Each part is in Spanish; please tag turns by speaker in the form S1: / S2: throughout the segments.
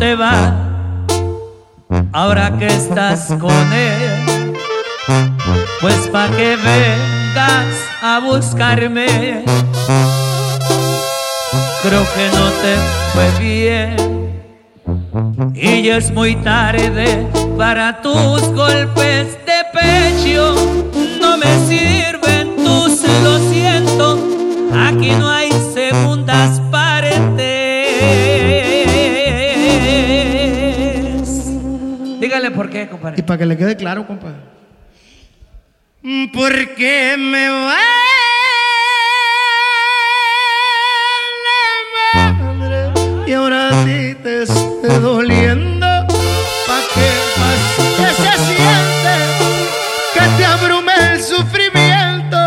S1: te va ahora que estás con él? Pues pa' que vengas a buscarme. Creo que no te fue bien. Y es muy tarde para tus golpes de pecho. No me sirven tus lo siento. Aquí no hay segundas partes. Dígale por qué,
S2: Y
S1: compadre.
S2: para que le quede claro, compa.
S3: Porque me vale madre y ahora a ti te esté doliendo. Pa' que más que se siente que te abrume el sufrimiento.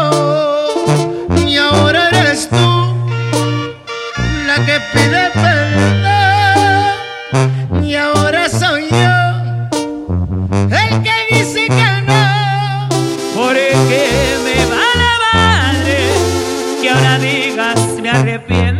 S3: Y ahora eres tú la que pide perdón.
S1: Arrepiento.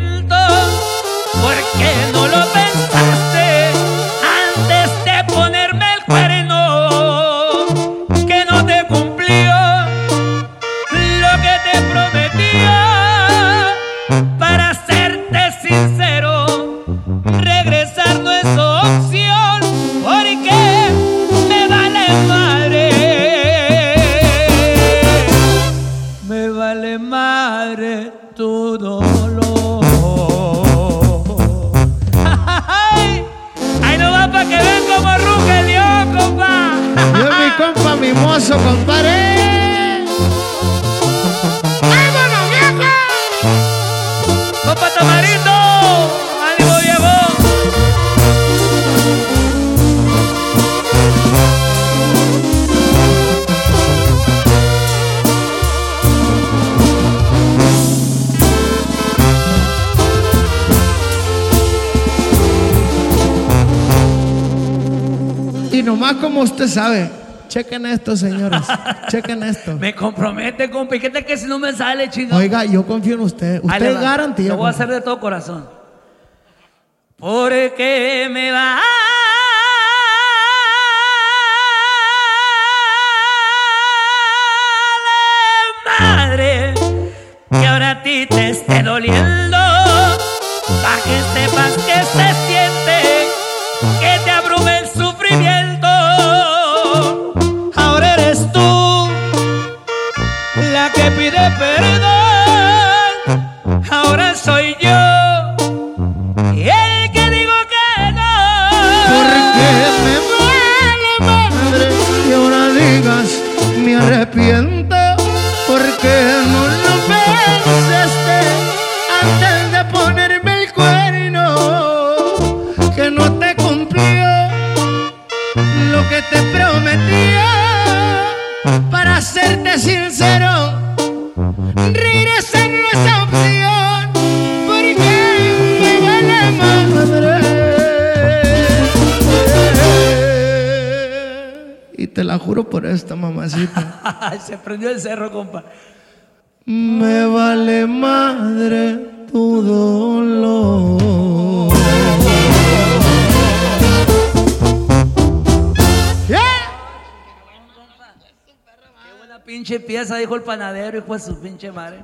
S1: Dolor. No va para que vean como ruge el león, compa.
S2: Yo mi compa mimoso, compadre. Y nomás como usted sabe, chequen esto, señores. chequen esto.
S1: Me compromete, compa. ¿Y qué tal que si no me sale, chingado?
S2: Oiga, yo confío en usted. Usted es garantía.
S1: Lo voy a hacer de todo corazón. Porque me va. Madre, que ahora a ti te esté doliendo, pa' que sepas que se siente,
S3: arrepiento porque no lo pensaste antes de ponerme el cuerno que no te cumplió lo que te prometía. Para serte sincero
S2: te la juro por esta mamacita.
S1: Se prendió el cerro, compa.
S2: Me vale madre tu dolor.
S1: Qué buena pinche pieza, dijo el panadero, hijo de su pinche madre.